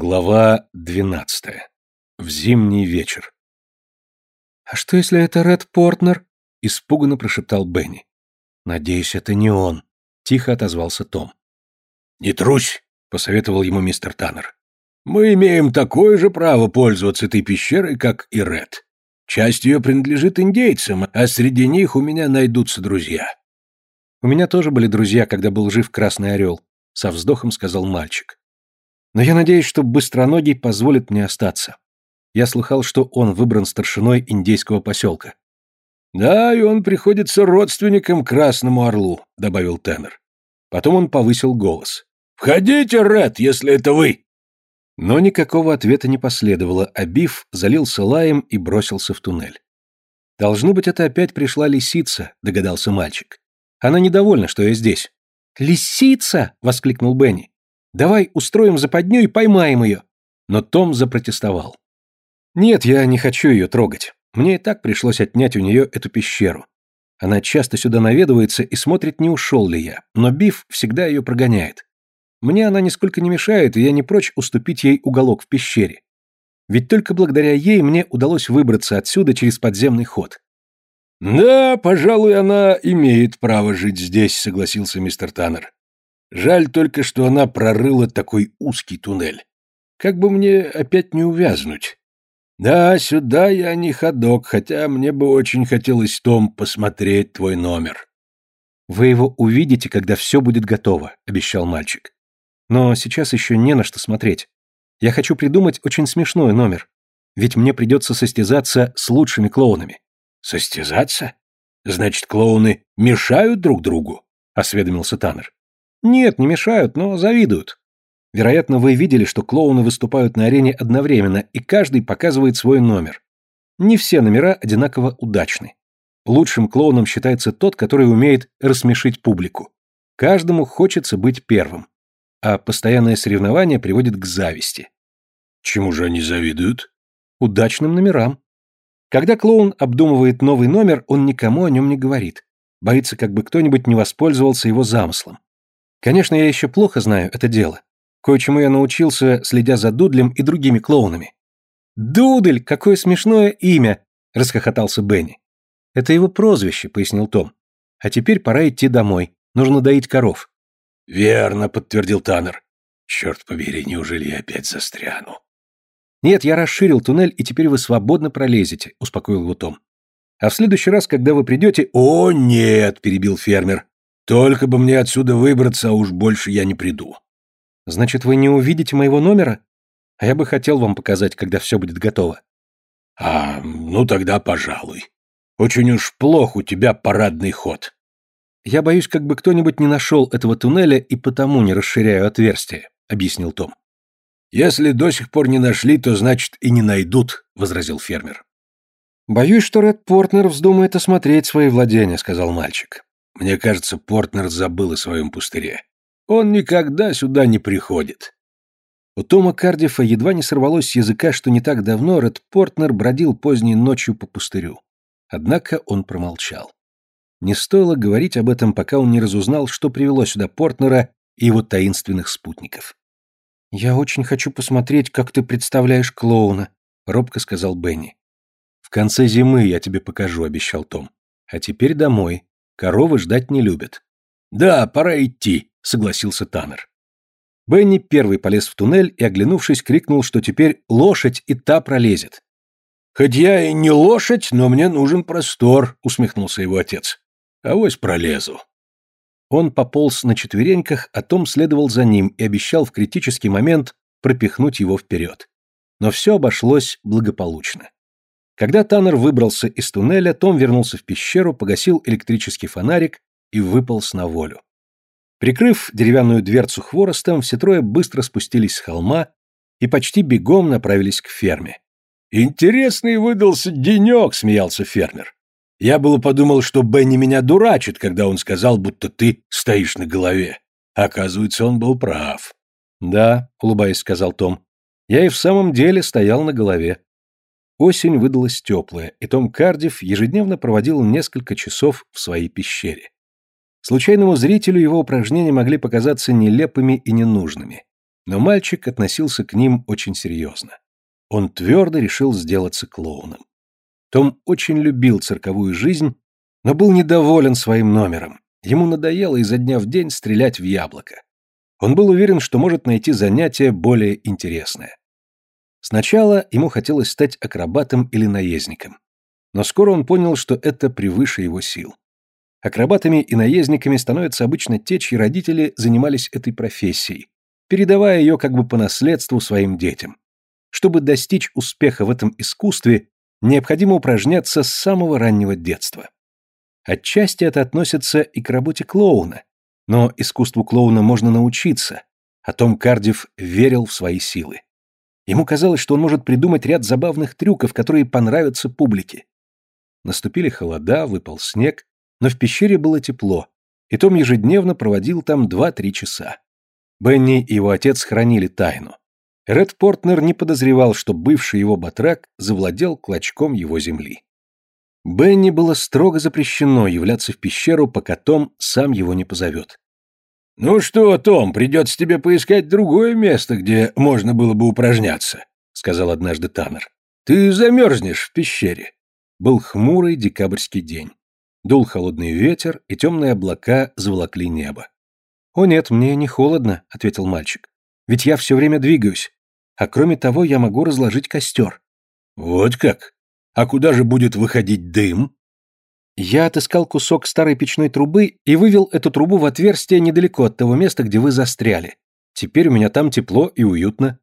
Глава двенадцатая. В зимний вечер. «А что, если это Ред Портнер?» — испуганно прошептал Бенни. «Надеюсь, это не он», — тихо отозвался Том. «Не трусь», — посоветовал ему мистер Таннер. «Мы имеем такое же право пользоваться этой пещерой, как и Ред. Часть ее принадлежит индейцам, а среди них у меня найдутся друзья». «У меня тоже были друзья, когда был жив Красный Орел», — со вздохом сказал мальчик. «Но я надеюсь, что Быстроногий позволит мне остаться. Я слыхал, что он выбран старшиной индейского поселка». «Да, и он приходится родственником Красному Орлу», — добавил Теннер. Потом он повысил голос. «Входите, Ред, если это вы!» Но никакого ответа не последовало, а Биф залился лаем и бросился в туннель. «Должно быть, это опять пришла лисица», — догадался мальчик. «Она недовольна, что я здесь». «Лисица!» — воскликнул Бенни. «Давай устроим западню и поймаем ее». Но Том запротестовал. «Нет, я не хочу ее трогать. Мне и так пришлось отнять у нее эту пещеру. Она часто сюда наведывается и смотрит, не ушел ли я, но Биф всегда ее прогоняет. Мне она нисколько не мешает, и я не прочь уступить ей уголок в пещере. Ведь только благодаря ей мне удалось выбраться отсюда через подземный ход. «Да, пожалуй, она имеет право жить здесь», — согласился мистер Таннер. «Жаль только, что она прорыла такой узкий туннель. Как бы мне опять не увязнуть. Да, сюда я не ходок, хотя мне бы очень хотелось, Том, посмотреть твой номер». «Вы его увидите, когда все будет готово», — обещал мальчик. Но сейчас еще не на что смотреть. Я хочу придумать очень смешной номер. Ведь мне придется состязаться с лучшими клоунами. Состязаться? Значит, клоуны мешают друг другу? Осведомился Таннер. Нет, не мешают, но завидуют. Вероятно, вы видели, что клоуны выступают на арене одновременно, и каждый показывает свой номер. Не все номера одинаково удачны. Лучшим клоуном считается тот, который умеет рассмешить публику. Каждому хочется быть первым а постоянное соревнование приводит к зависти. Чему же они завидуют? Удачным номерам. Когда клоун обдумывает новый номер, он никому о нем не говорит. Боится, как бы кто-нибудь не воспользовался его замыслом. Конечно, я еще плохо знаю это дело. Кое-чему я научился, следя за Дудлем и другими клоунами. «Дудль! Какое смешное имя!» — расхохотался Бенни. «Это его прозвище», — пояснил Том. «А теперь пора идти домой. Нужно доить коров». «Верно», — подтвердил Таннер. «Черт побери, неужели я опять застряну?» «Нет, я расширил туннель, и теперь вы свободно пролезете», — успокоил его Том. «А в следующий раз, когда вы придете...» «О, нет!» — перебил фермер. «Только бы мне отсюда выбраться, а уж больше я не приду». «Значит, вы не увидите моего номера? А я бы хотел вам показать, когда все будет готово». «А, ну тогда пожалуй. Очень уж плох у тебя парадный ход». «Я боюсь, как бы кто-нибудь не нашел этого туннеля и потому не расширяю отверстие», — объяснил Том. «Если до сих пор не нашли, то значит и не найдут», — возразил фермер. «Боюсь, что Ред Портнер вздумает осмотреть свои владения», — сказал мальчик. «Мне кажется, Портнер забыл о своем пустыре. Он никогда сюда не приходит». У Тома Кардифа едва не сорвалось с языка, что не так давно Ред Портнер бродил поздней ночью по пустырю. Однако он промолчал. Не стоило говорить об этом, пока он не разузнал, что привело сюда Портнера и его таинственных спутников. «Я очень хочу посмотреть, как ты представляешь клоуна», — робко сказал Бенни. «В конце зимы я тебе покажу», — обещал Том. «А теперь домой. Коровы ждать не любят». «Да, пора идти», — согласился Таннер. Бенни первый полез в туннель и, оглянувшись, крикнул, что теперь лошадь и та пролезет. «Хоть я и не лошадь, но мне нужен простор», — усмехнулся его отец. Авось пролезу. Он пополз на четвереньках, а Том следовал за ним и обещал в критический момент пропихнуть его вперед. Но все обошлось благополучно. Когда Таннер выбрался из туннеля, Том вернулся в пещеру, погасил электрический фонарик и выполз на волю. Прикрыв деревянную дверцу хворостом, все трое быстро спустились с холма и почти бегом направились к ферме. «Интересный выдался денек», — смеялся фермер. Я было подумал, что Бенни меня дурачит, когда он сказал, будто ты стоишь на голове. Оказывается, он был прав. Да, улыбаясь, сказал Том. Я и в самом деле стоял на голове. Осень выдалась теплая, и Том Кардив ежедневно проводил несколько часов в своей пещере. Случайному зрителю его упражнения могли показаться нелепыми и ненужными. Но мальчик относился к ним очень серьезно. Он твердо решил сделаться клоуном. Том очень любил цирковую жизнь, но был недоволен своим номером. Ему надоело изо дня в день стрелять в яблоко. Он был уверен, что может найти занятие более интересное. Сначала ему хотелось стать акробатом или наездником. Но скоро он понял, что это превыше его сил. Акробатами и наездниками становятся обычно те, чьи родители занимались этой профессией, передавая ее как бы по наследству своим детям. Чтобы достичь успеха в этом искусстве, необходимо упражняться с самого раннего детства. Отчасти это относится и к работе клоуна, но искусству клоуна можно научиться, а Том Кардив верил в свои силы. Ему казалось, что он может придумать ряд забавных трюков, которые понравятся публике. Наступили холода, выпал снег, но в пещере было тепло, и Том ежедневно проводил там 2-3 часа. Бенни и его отец хранили тайну. Ред Портнер не подозревал, что бывший его батрак завладел клочком его земли. Бенни было строго запрещено являться в пещеру, пока Том сам его не позовет. «Ну что, Том, придется тебе поискать другое место, где можно было бы упражняться», — сказал однажды Таннер. «Ты замерзнешь в пещере». Был хмурый декабрьский день. Дул холодный ветер, и темные облака заволокли небо. «О нет, мне не холодно», — ответил мальчик. «Ведь я все время двигаюсь. А кроме того, я могу разложить костер». «Вот как? А куда же будет выходить дым?» Я отыскал кусок старой печной трубы и вывел эту трубу в отверстие недалеко от того места, где вы застряли. Теперь у меня там тепло и уютно.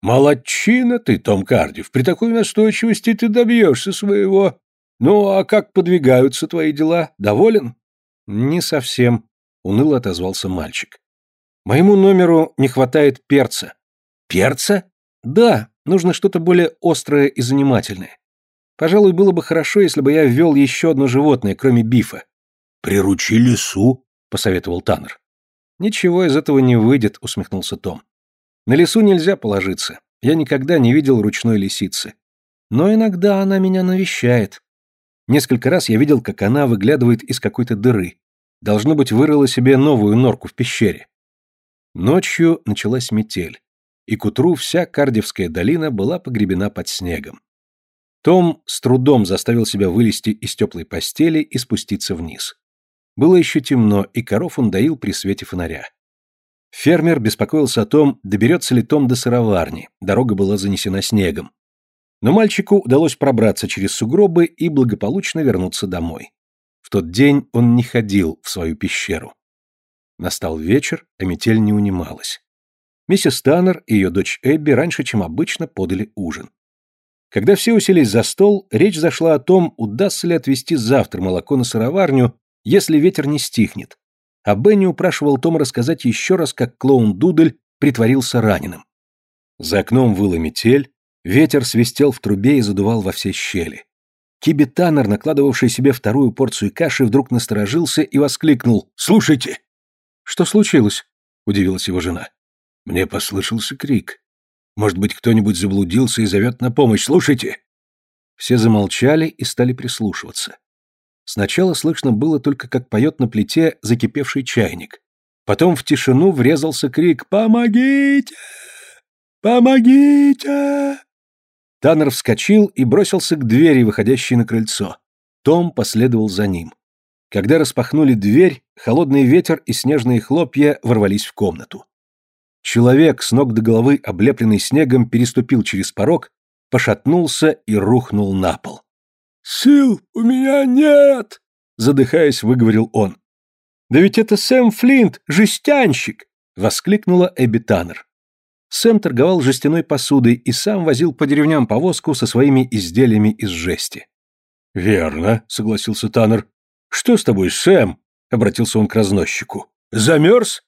Молодчина ты, Том Кардив. При такой настойчивости ты добьешься своего. Ну, а как подвигаются твои дела? Доволен? Не совсем, уныло отозвался мальчик. Моему номеру не хватает перца. Перца? Да, нужно что-то более острое и занимательное. Пожалуй, было бы хорошо, если бы я ввел еще одно животное, кроме бифа. «Приручи лису», — посоветовал Таннер. «Ничего из этого не выйдет», — усмехнулся Том. «На лису нельзя положиться. Я никогда не видел ручной лисицы. Но иногда она меня навещает. Несколько раз я видел, как она выглядывает из какой-то дыры. Должно быть, вырыла себе новую норку в пещере. Ночью началась метель, и к утру вся Кардевская долина была погребена под снегом. Том с трудом заставил себя вылезти из теплой постели и спуститься вниз. Было еще темно, и коров он доил при свете фонаря. Фермер беспокоился о том, доберется ли Том до сыроварни, дорога была занесена снегом. Но мальчику удалось пробраться через сугробы и благополучно вернуться домой. В тот день он не ходил в свою пещеру. Настал вечер, а метель не унималась. Миссис Таннер и ее дочь Эбби раньше, чем обычно, подали ужин. Когда все уселись за стол, речь зашла о том, удастся ли отвезти завтра молоко на сыроварню, если ветер не стихнет. А Бенни упрашивал Тома рассказать еще раз, как клоун Дудель притворился раненым. За окном выла метель, ветер свистел в трубе и задувал во все щели. Киби Таннер, накладывавший себе вторую порцию каши, вдруг насторожился и воскликнул «Слушайте!» «Что случилось?» — удивилась его жена. Мне послышался крик. Может быть, кто-нибудь заблудился и зовет на помощь. Слушайте!» Все замолчали и стали прислушиваться. Сначала слышно было только, как поет на плите закипевший чайник. Потом в тишину врезался крик «Помогите! Помогите!» Таннер вскочил и бросился к двери, выходящей на крыльцо. Том последовал за ним. Когда распахнули дверь, холодный ветер и снежные хлопья ворвались в комнату. Человек, с ног до головы облепленный снегом, переступил через порог, пошатнулся и рухнул на пол. «Сил у меня нет!» — задыхаясь, выговорил он. «Да ведь это Сэм Флинт, жестянщик!» — воскликнула Эбби Таннер. Сэм торговал жестяной посудой и сам возил по деревням повозку со своими изделиями из жести. «Верно», — согласился Таннер. «Что с тобой, Сэм?» — обратился он к разносчику. «Замерз?»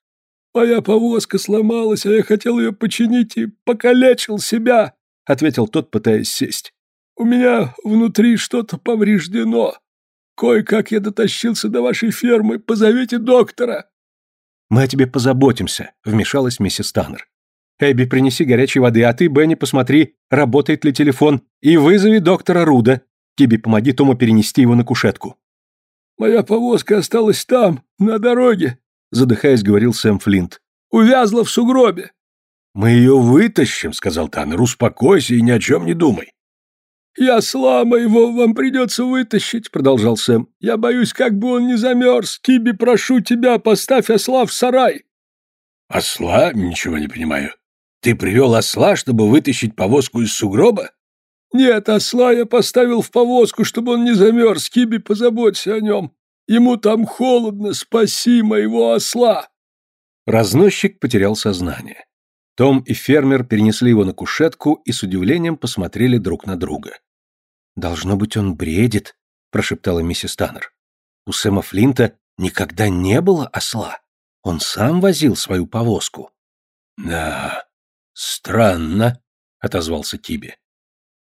«Моя повозка сломалась, а я хотел ее починить и покалечил себя», — ответил тот, пытаясь сесть. «У меня внутри что-то повреждено. Кое-как я дотащился до вашей фермы. Позовите доктора». «Мы о тебе позаботимся», — вмешалась миссис Таннер. «Эбби, принеси горячей воды, а ты, Бенни, посмотри, работает ли телефон, и вызови доктора Руда. Тебе помоги Тому перенести его на кушетку». «Моя повозка осталась там, на дороге», задыхаясь, говорил Сэм Флинт. «Увязла в сугробе!» Мы ее вытащим, сказал Таннер. Успокойся и ни о чем не думай. «И осла моего вам придется вытащить», — продолжал Сэм. «Я боюсь, как бы он не замерз. Киби, прошу тебя, поставь осла в сарай». «Осла? Ничего не понимаю. Ты привел осла, чтобы вытащить повозку из сугроба?» «Нет, осла я поставил в повозку, чтобы он не замерз. Киби, позаботься о нем. Ему там холодно. Спаси моего осла». Разносчик потерял сознание. Том и фермер перенесли его на кушетку и с удивлением посмотрели друг на друга. «Должно быть, он бредит», — прошептала миссис Таннер. «У Сэма Флинта никогда не было осла. Он сам возил свою повозку». «Да, странно», — отозвался Тиби.